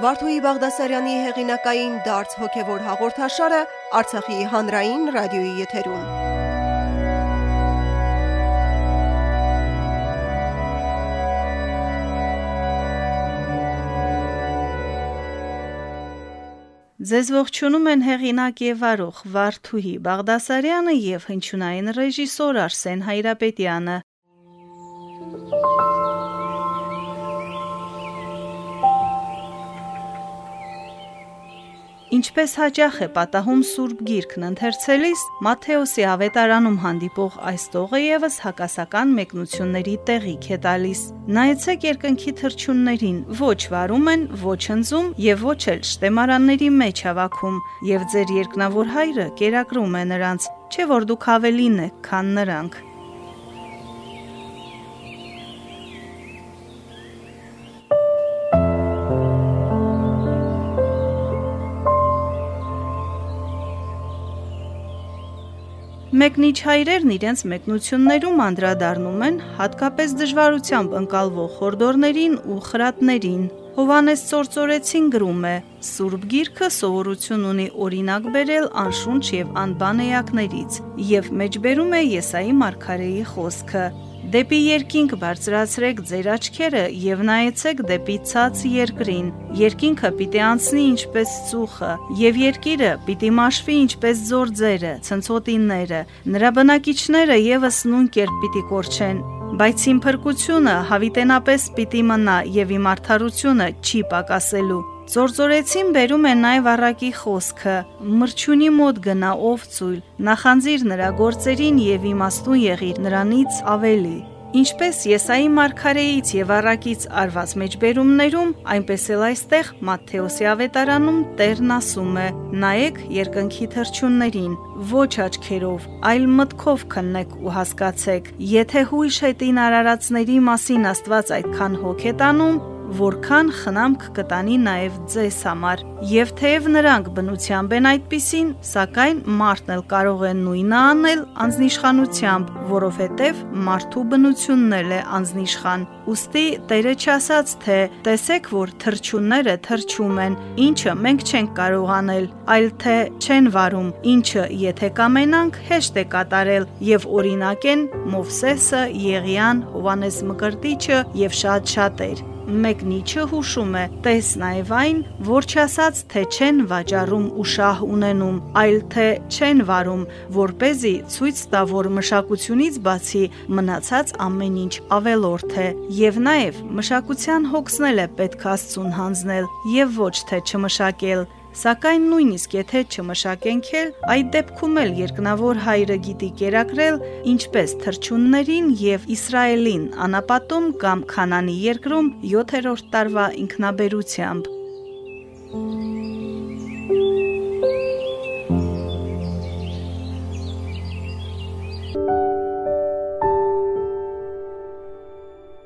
Վարդուհի Բաղդասարյանի հեղինակային դարձ հոգևոր հաղորդաշարը Արցախի հանրային ռադիոյի եթերում։ Ձեզ ողջունում են հեղինակ եւ արող Վարդուհի Բաղդասարյանը եւ հնչյունային ռեժիսոր Արսեն Հայրապետյանը։ Ինչպես հաճախ է պատահում Սուրբ Գիրքն ընթերցելիս, Մատթեոսի ավետարանում հանդիպող այս տողը եւս հակասական մեկնությունների տեղիք է տալիս։ Նայեցեք երկնքի թրջուններին, ոչ վարում են, ոչ ընձում եւ ոչ էլ շտեմարանների մեջ հավաքում, եւ ձեր երկնավոր հայրը կերակրում է նրանց, չէ որ դուք ավելին եք, քան նրանք։ Մեկնիչ հայրերն իրենց մեկնություններում անդրադառնում են հատկապես դժվարությամբ ընկալվող խորդորներին ու խրատներին։ Հովանես Ծործորեցին գրում է. Սուրբ Գիրքը սովորություն ունի օրինակ բերել անշունչ եւ անբան էակներից եւ մեջբերում է Եսայի մարգարեի խոսքը. Դեպի երկինք բարձրացրեք ձեր աչքերը եւ նայեցեք դեպի ցած երկրին։ Երկինքը պիտի անցնի ինչպես ծուխը, եւ երկիրը պիտի մաշվի ինչպես ձորձերը, ցնցոտինները։ Նրա բնակիչները եւս նույն կերպ պիտի կորչեն, բայց իմ փրկությունը հավիտենապես պիտի մնա եւ իմ արդարությունը չի պակասելու։ Ձորձորեցին բերում է նաև առակի խոսքը. Մրջունի մոտ գնա ով ծույլ, նախանձիր նրա գործերին եւ իմաստուն եղիր նրանից ավելի։ Ինչպես Եսայի մարգարեից եւ առակից արված մեջբերումներում, այնպես էլ այստեղ Մատթեոսի ավետարանում Տերն ասում է. նայեք երկնքի թրջուններին, ոչ աչքերով, այլ մտքով քննեք ու հասկացեք։ Եթե հույժ հետին արարածների մասին Աստված այդքան հոգ է տանում, որքան խնամք կտանի նաև ձեզ համար։ Եվ թեև նրանք բնությամբ են այդպիսին, սակայն մարդն էլ կարող է նույնը անել անznիշխանությամբ, որովհետև մարդու բնությունն էլ է անznիշխան։ Ոստի Տերը չասաց, թե տեսեք, որ թրջունները թրջում են, ինչը մենք չենք կարող անել, այլ թե չեն վարում, ինչը եթե կամենանք հեշտ է կատարել եւ օրինակ են Մովսեսը, Եղիան, Հովանես Մկրտիչը եւ շատ-շատեր մեկնիչը հուշում է. «Տես նաև այն, որ չասաց, թե չեն վաճառում ու շահ ունենում, այլ թե չեն վարում, որ เป զի ցույց տա, որ մշակությունից բացի մնացած ամեն ինչ ավելորդ է, եւ նաև մշակության հոգսնել է պետք Աստծուն հանձնել եւ ոչ թե չմշակել»։ Սակայն նույնիսկ եթե չմշակենք էլ, այդ դեպքում էլ երկնավոր հայրը գիտի կերակրել ինչպես թրջուններին եւ Իսրայելին անապատում կամ Քանանի երկրում 7-րդ տարվա ինքնաբերությամբ։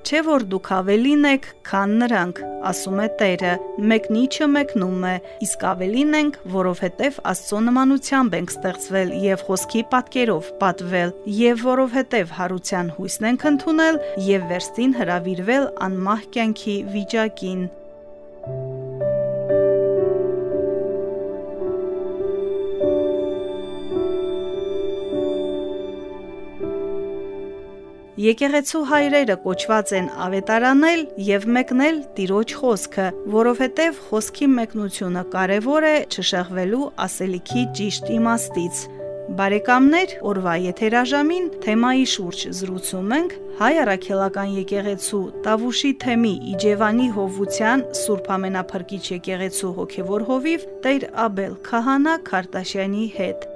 Չէ որ դուք ավելին եք, քան նրանք, ասում է Տերը։ Մեկնիչը մեկնում է, իսկ ավելին ենք, որովհետև Աստծո նմանությամբ ենք ստեղծվել եւ խոսքի պատկերով պատվել, եւ որովհետև հարության հույսն ենք ընդունել եւ վերստին հravirվել անմահ կյանքի վիճակին։ Եկեղեցու հայրերը կոչված են ավետարանել եւ մեկնել Տիրոջ խոսքը, որովհետեւ խոսքի մեկնությունը կարեւոր է չշեղվելու ասելիքի ճիշտ իմաստից։ Բարեկամներ, օրվա եթերաժամին թեմայի շուրջ զրուցում ենք Հայ առաքելական եկեղեցու Տավուշի թեմի Իջևանի հովության Սուրբ Ամենափրկիչ եկեղեցու հոգևոր հովիվ Տեր Աբել Քահանա Քարտաշյանի հետ։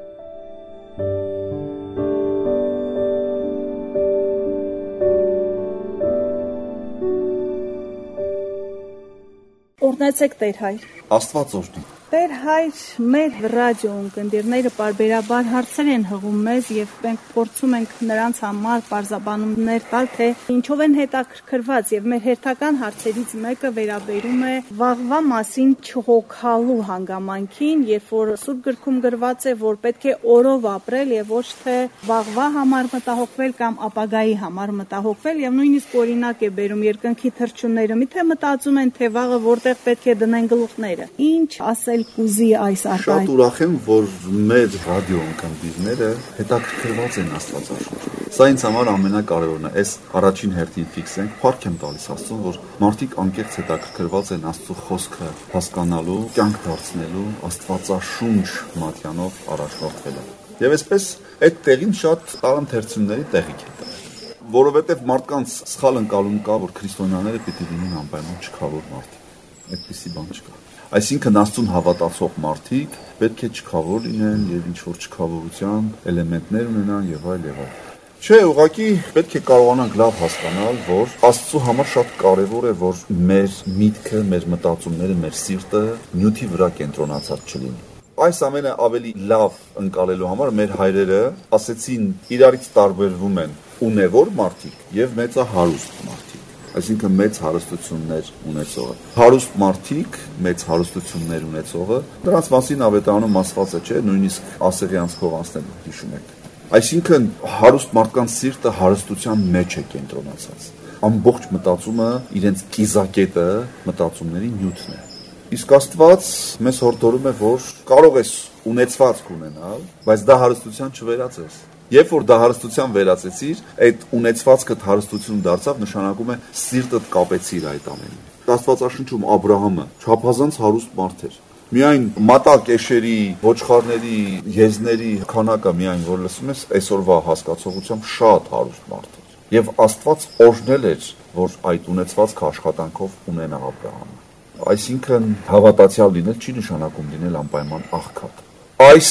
Օրնեցեք Տեր հայր։ Աստված օրհնի։ Տեր հայր մեր ռադիո ընկերները բարբերաբար հարցեր են հղում մեզ եւ մենք փորձում ենք նրանց համար բարձաբանումներ տալ, թե ինչով են հետաքրքրված եւ մեր հերթական հարցերից մեկը վերաբերում է վաղվա մասին չհոգալու հանգամանքին, երբ որ Սուրբ գրքում գրված է, որ պետք է օրով ապրել եւ ոչ թե վաղվա համար մտահոգվել կամ ապագայի համար մտահոգվել եւ նույնիսկ օրինակ է բերում երկնքի թրջունները, միթե մտածում են, թե վաղը որտեղ պետք է դնեն գլուխները։ Ինչ ասել էլ կուզի այս արտահայտ։ Շատ ուրախ եմ, որ մեր ռադիո ընկերները հետաքրքրված են Աստվածաշունչով։ Սա ինձ համար ամենակարևորն է։ Այս առաջին հերթին ֆիքսենք, փառք եմ տալիս Աստծուն, որ մարդիկ անկեղծ հետաքրքրված են Աստծո խոսքը հասկանալու, կյանք դարձնելու, Աստվածաշունչ մատյանով առաջնորդվելու։ Եվ այսպես այդ տեղին շատ տարընթերցումների տեղիք է որովհետև մարդկանց սխալ ընկալում կա, որ քրիստոնյաները պիտի լինեն անպայման չքավոր մարդիկ։ Այդպեսի բան չկա։ Այսինքն Աստծուն հավատացող մարդիկ պետք է չքավոր լինեն եւ ինչ որ չքավորության էլեմենտներ ունենան եւ այլ եւ այլ։ Չէ, ուղղակի պետք է կարողանանք լավ հասկանալ, որ Աստծո համար շատ կարևոր է, որ մեր միտքը, մեր մտածումները, մեր սիրտը նյութի վրա կենտրոնացած չլինի այս ամենը ավելի լավ ընկալելու համար մեր հայրերը ասեցին իրարից տարբերվում են ունևոր մարդիկ եւ մեծահարուստ մարդիկ այսինքն մեծ հարստություններ ունեցողը։ Հարուստ մարդիկ, մեծ հարստություններ ունեցողը, դրանց մասին ավետարանում ասված է, չէ, նույնիսկ ասեղյանց փողանցնել հիշում եք։ Այսինքն հարուստ մարդկանց սիրտը հարստության մեջ է կենտրոնացած։ Ամբողջ մտածումը իրենց կիզակետը մտածումների նյութն է։ Իսկ Աստված մեզ հորդորում է, որ կարող ես ունեցվածք ունենալ, բայց դա հարստության չվերածես Երբ որ դա հարստության վերածեցիր, այդ ունեցվածքդ հարստություն դարձավ, նշանակում է սիրտդ կապեցիր այդ ամենին։ Աստվածաշնչում Աբ รา համը չափազանց հարուստ մարդ էր։ Միայն մատակ էշերի, ոչխարների, եզների քանակը միայն որ լսում ես, այսօրվա հասկացողությամբ շատ հարուստ մարդ էր։ Եվ Աստված օրհնել էր, որ այդ ունեցվածքը աշխատանքով ունենա Աբ รา համը։ Այսինքն հավատացյալ լինել չի նշանակում լինել անպայման աղքատ։ Այս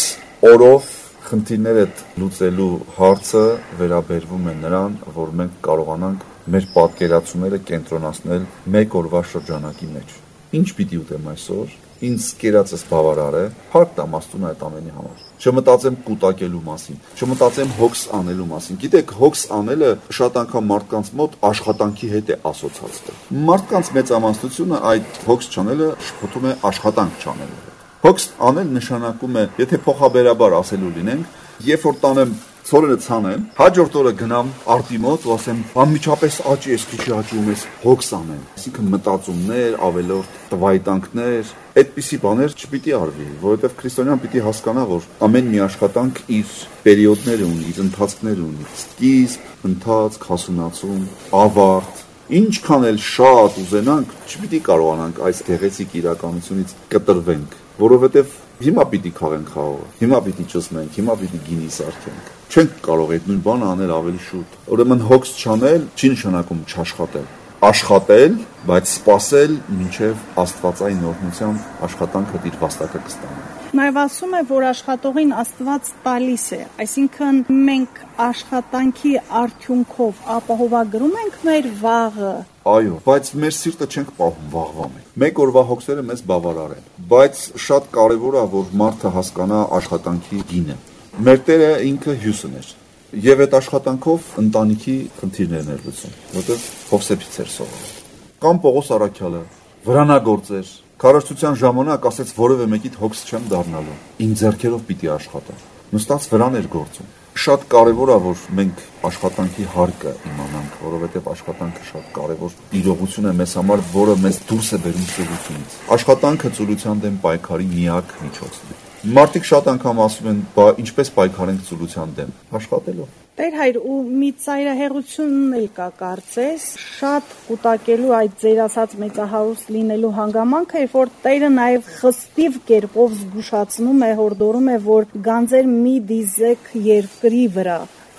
օրով խնդիրներդ լուծելու հարցը վերաբերվում է նրան, որ մենք կարողանանք մեր պատկերացումները կենտրոնացնել մեկ օրվա շրջանակի մեջ։ Ինչ պիտի ուտեմ այսօր, ինձ կերածս բավարար է, փառք տամ Աստծուն այդ ամենի համար։ Չմտածեմ կուտակելու մասին, չմտածեմ հոգս անելու մասին։ Գիտեք, հոգս անելը շատ անգամ մարդկանց մոտ աշխատանքի հետ է ասոցացվել։ Մարդկանց մեծամասնությունը այդ հոգս չանելը շփոթում է աշխատանք չանելու Հոգս անել նշանակում է, եթե փոխաբերաբար ասելու լինենք, երբ որ տանեմ ցորենը ցանեմ, հաջորդ օրը գնամ արտի մոտ ու ասեմ, անմիջապես աճի ես քիչ աճում ես հոգս անեմ։ Այսինքն մտածումներ, ավելորդ տվայտանքներ, այդպիսի բաներ չպիտի արվի, որովհետև քրիստոնյան պիտի հասկանա, որ ամեն մի աշխատանք իր պերիոդներ ունի, իր ընթացքներ ունի։ Սկիզբ, ընթացք, հասունացում, ավարտ, ինչքան էլ շատ ուզենանք, չպիտի կարողանանք այս գեղեցիկ իրականությունից կտրվենք որովհետև հիմա պիտի քաղենք խաղողը, հիմա պիտի ճսնենք, հիմա պիտի գինի սարքենք։ Չենք կարող այդ նույն բանը անել ավելի շուտ։ Ուրեմն հոգս չանել չի նշանակում չաշխատել աշխատել, բայց սпасել մինչև Աստվածային օրհնությամբ աշխատանքը իր վաստակը կստանա։ Նաև ասում է, որ աշխատողին Աստված տալիս է, այսինքն մենք աշխատանքի արդյունքով ապահովագրում ենք մեր վաղը։ Այո, բայց մեր սիրտը չենք պահում վաղվա մեջ Մեկ օրվա հոգսերը մեզ բավարար են, բայց շատ կարևոր է, որ մարդը հասկանա աշխատանքի գինը։ Մեր Տերը ինքը հյուսն էր։ Եվ այդ աշխատանքով ընտանիքի խնդիրներն էր լուծում, որտեղ Հովսեփից էր սովորել։ Կամ Պողոս Արաքյալը վրանագործեր, քարոշչության ժամանակ ասեց որևէ մեկիդ հոգս չեմ դառնալու։ Իմ ձեռքերով պիտի աշխատեմ։ Նստած վրան էր գործում շատ կարևոր է որ մենք աշխատանքի հարկը իմանանք, որովհետև աշխատանքը շատ կարևոր իրողություն է մեզ համար, որը մեզ դուրս է բերում ծուլությունից։ Աշխատանքը ծուլության դեմ պայքարի միակ միջոցն է։ Մարդիկ շատ անգամ ասում են, բա ինչպես պայքարենք ծուլության դեմ։ Աշխատելով։ Տեր հայր ու մի ծայրահեղությունն էլ կա կարծես, շատ կուտակելու այդ ձեր ասած մեծահարուստ լինելու հանգամանքը, երբ որ Տերը նաև խստիվ կերպով զգուշացնում է, հորդորում է, որ գանձեր մի դիզեք երկրի վրա,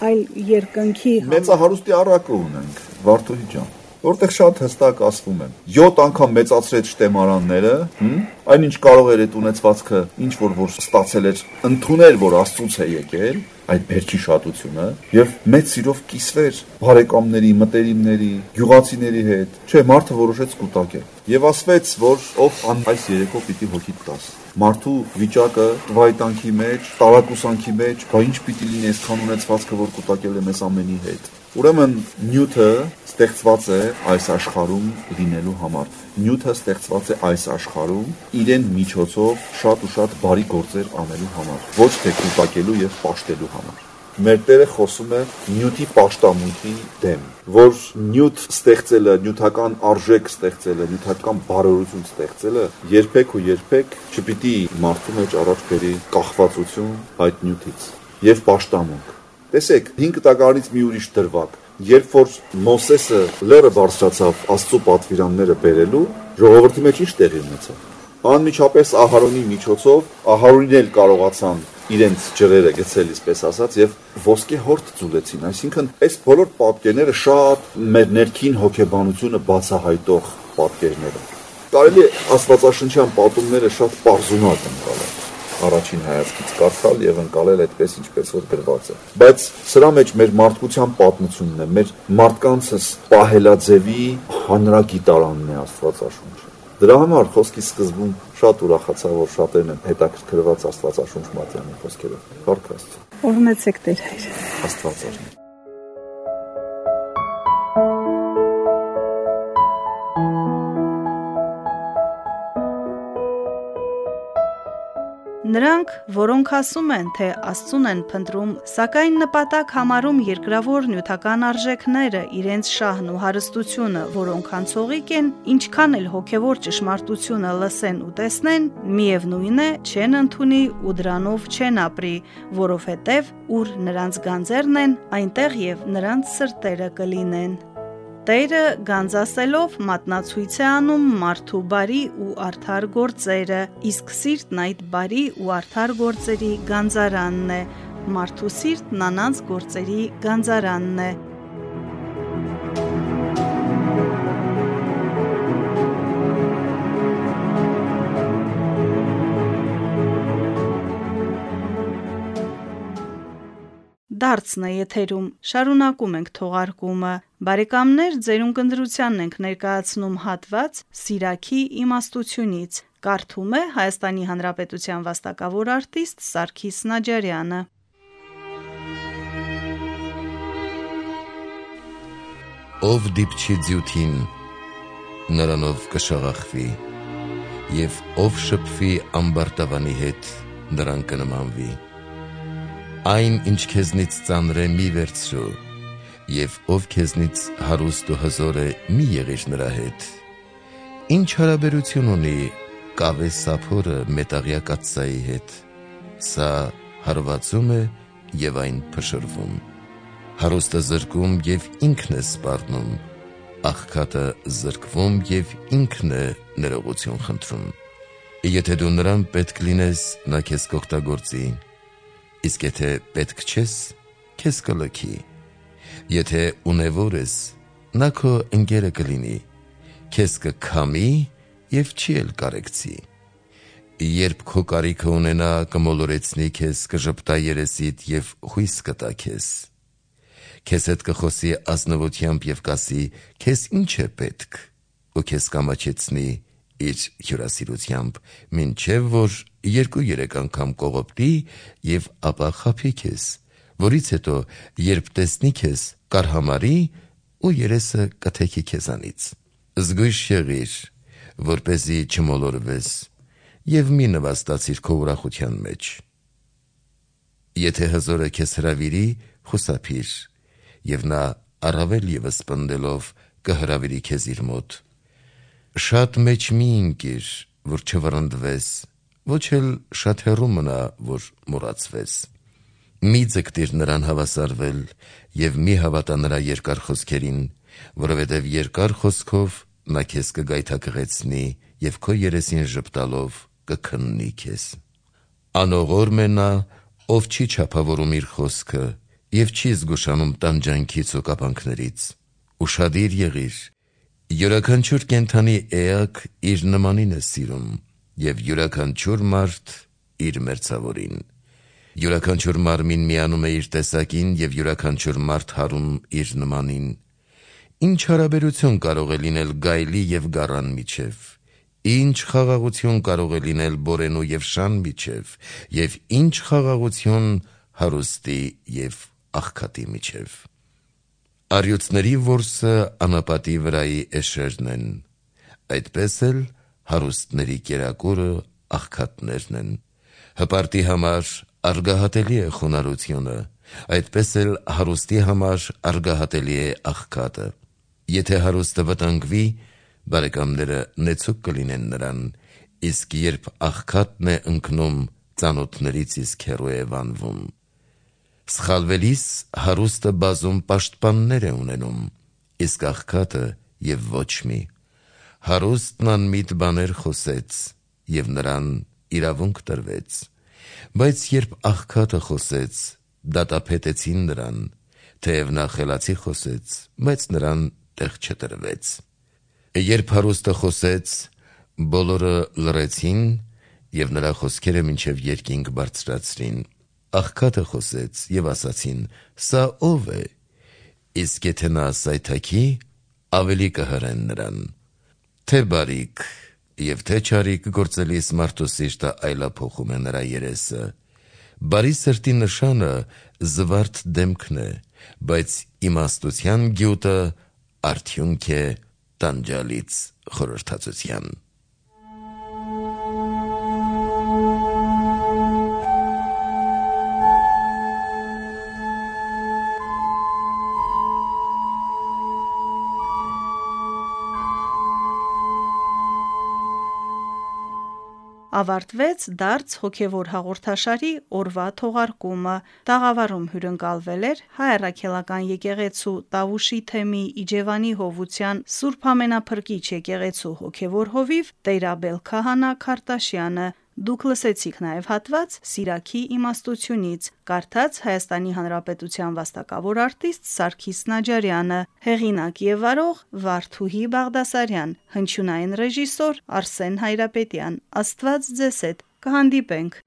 այլ երկնքի։ Մեծահարուստի առակը ունենք, Վարդուհի ջան որտեղ շատ հստակ ասվում է 7 անգամ մեծացրեց շտեմարանները, այնինչ կարող էր այդ ունեցվածքը ինչ որ որ ստացել էր ընդունել, որ Աստծուց է եկել, այդ բերքի շատությունը եւ մեծ սիրով կիսվեր բարեկամների, մտերիմների, գյուղացիների հետ։ Չէ, մարդը որոշեց կուտակել։ Եվ ասվեց, որ ով ան այս երեկո պիտի հոգիտ տաս։ Մարդու վիճակը տվայտանքի մեջ, տարակուսանքի մեջ, բա ինչ պիտի լինի այսքան ունեցվածքը, որ կուտակել է մեզ ամենի հետ։ Ուրեմն նյութը ստեղծված է այս աշխարհում լինելու համար։ Նյութը ստեղծված է այս աշխարհում իրեն միջոցով շատ ու շատ բարի գործեր անելու համար, ոչ թե կուտակելու եւ պաշտելու համար։ Մեր Տերը խոսում է նյութի պաշտամունքի դեմ, որ նյութ ստեղծելը, նյութական արժեք ստեղծելը, նյութական բարօրություն ստեղծելը երբեք ու երբեք չպիտի մարդու մեջ առաջ բերի կախվածություն այդ նյութից եւ պաշտամունք Տեսեք, 5 տակարից մի ուրիշ դրվակ։ Երբ որ Մոսեսը լերը բարձրացավ Աստծո պատվիրանները բերելու, ժողովրդի մեջ ինչ տեղի ունեցավ։ Անմիջապես Ահարոնի միջոցով Ահարոնին էլ կարողացան իրենց ջրերը գցել, այսպես ասած, եւ ոսկե հորդ ծուլեցին։ Այսինքն, այս բոլոր պատկերները շատ մեր ներքին հոգեբանությունը բացահայտող պատկերներ են։ Կարելի է Աստվածաշնչյան պատումները շատ པարզունակ ընկալել առաջին հայացքից կարդալ եւ ընկալել այդպես ինչպես որ գրված է բայց սրա մեջ մեր մարդկության պատմությունն է մեր մարդկանցս պահելաձևի հանրագիտարանն է աստվածաշունչը Դրա համար խոսքի սկզբում շատ ուրախացա, որ շատերն են հետաքրքրված Աստվածաշունչ մատյանի խոսքերով։ Փառք Աստծո։ Օրհնեցեք Տեր հայր։ Աստված օրհնի։ Նրանք, որոնք ասում են, թե Աստծուն են փնտրում, սակայն նպատակ համարում երկրավոր նյութական արժեքները, իրենց շահն ու հարստությունը, որոնք անցողիկ են, ինչքան էլ հոգևոր ճշմարտությունը լսեն ու տեսնեն, միևնույն է, չեն ընդունի ու դրանով չեն ապրի, որովհետև ուր նրանց գանձերն են, այնտեղ եւ նրանց սրտերը կլինեն։ Տերը գանձասելով մատնացույց է անում մարդու բարի ու արդար գործերը, իսկ սիրտն այդ բարի ու արդար գործերի գանձարանն է։ Մարդու սիրտն անանց գործերի գանձարանն է։ Դարձն է եթերում։ Շարունակում ենք թողարկումը։ Բարեկամներ, ձերուն կնդրությանն ենք ներկայացնում հատված Սիրակի իմաստությունից։ Կարդում է Հայաստանի Հանրապետության վաստակավոր արտիստ Սարգիս Նաջարյանը։ Ով դիպչի ձյութին, նրանով կշաղախվի, եւ ով շփվի ամբարտավանի հետ, նրան կնմանվի այն ինչ քեզնից ծանր է մի վերցրու եւ ով քեզնից հարուստ ու հզոր է մի եղիր նրա հետ ինչ հարաբերություն ունի կավե սափորը մետաղյա կաթսայի հետ սա հարվածում է եւ այն փշրվում հարուստը զրկում եւ ինքն է սպառնում աղքատը զրկվում եւ ինքն է ներողություն խնդրում եթե դու նրան պետք լինես նա քեզ կօգտագործի իսկ եթե պետք չես, քեզ կլքի։ Եթե ունևոր ես, նա քո ընկերը կլինի, քեզ կքամի եւ չի էլ կարեկցի։ Երբ քո կարիքը ունենա, կմոլորեցնի քեզ, կժպտա երեսիդ եւ հույս կտա քեզ։ Քեզ հետ կխոսի ազնվությամբ եւ կասի. «Քեզ ինչ է պետք» ու քեզ կամաչեցնի իր հյուրասիրությամբ, մինչև որ երկու-երեք անգամ կողոպտի եւ ապա խափի քեզ, որից հետո երբ տեսնի քեզ, կարհամարի ու երեսը կթեքի քեզանից։ Զգույշ եղիր, որ เป զի չմոլորվես եւ մի նվաստացիր քո ուրախության մեջ։ Եթե հզորը քեզ հravirի, խուսափիր, եւ նա առավել եւս սպնդելով կհravirի քեզ իր մոտ Շատ մեջ մի ընկիր, որ չվռնդվես, ոչ էլ շատ հեռու մնա, որ մոռացվես։ Մի ձգտիր նրան հավասարվել եւ մի հավատա նրա երկար խոսքերին, որովհետեւ երկար խոսքով նա քեզ կգայթակղեցնի եւ քո երեսին ժպտալով կքննի քեզ։ Անողոր մենա, ով չի չափավորում իր խոսքը եւ չի զգուշանում տանջանքից ու կապանքներից։ Ուշադիր եղիր Յուրաքանչյուր կենթանի էակ իր նմանին է սիրում, եւ յուրաքանչյուր մարդ իր մերձավորին։ Յուրաքանչյուր մարմին միանում է իր տեսակին եւ յուրաքանչյուր մարդ հարում իր նմանին։ Ինչ հարաբերություն կարող է լինել գայլի եւ գառան միջև։ Ինչ խաղաղություն կարող է լինել բորենու եւ շան միջև, եւ ինչ խաղաղություն հարուստի եւ աղքատի միջև։ Արյուծների որսը անապատի վրայի էշերն են, այդպես էլ հարուստների կերակուրը աղքատներն են։ Հպարտի համար արգահատելի է խոնարհությունը, այդպես էլ հարուստի համար արգահատելի է աղքատը։ Եթե հարուստը վտանգվի, բարեկամները նեցուկ կլինեն նրան, իսկ երբ աղքատն է ընկնում, ծանոթներից իսկ հեռու է վանվում։ Սխալվելիս հարուստը բազում պաշտպաններ է ունենում, իսկ աղքատը եւ ոչ մի։ Հարուստն անմիտ բաներ խոսեց եւ նրան իրավունք տրվեց, բայց երբ աղքատը խոսեց, դատապետեցին նրան, թեև նա խելացի խոսեց, բայց նրան տեղ չտրվեց։ Երբ հարուստը խոսեց, բոլորը լռեցին եւ նրա խոսքերը մինչեւ երկինք բարձրացրին։ Աղքատը խոսեց եւ ասացին. Սա ով է։ Իսկ եթե նա սայթաքի, ավելի կհրեն նրան։ Թե բարիք եւ թե չարիք գործելիս մարդու սիրտը այլափոխում է նրա երեսը։ Բարի սրտի նշանը զվարթ դեմքն է, բայց իմաստության գյուտը արդյունք է տանջալից խորհրդածության։ ավարտվեց դարձ հոգևոր հաղորդաշարի օրվա թողարկումը։ Տաղավարում հյուրընկալվել էր Հայ Առաքելական եկեղեցու Տավուշի թեմի Իջևանի Հովության Սուրբ Ամենափրկիչ եկեղեցու հոգևոր հովիվ Տերաբել Քահանա Քարտաշյանը։ Դուք լսեցիք նաև հատված Սիրակի իմաստությունից, կարդաց Հայաստանի Հանրապետության վաստակավոր արտիստ Սարգիս Նաջարյանը, հեղինակ եւ վարող Վարդուհի Բաղդասարյան, հնչյունային ռեժիսոր Արսեն Հայրապետյան։ Աստված ձեզ հետ։ Կհանդիպենք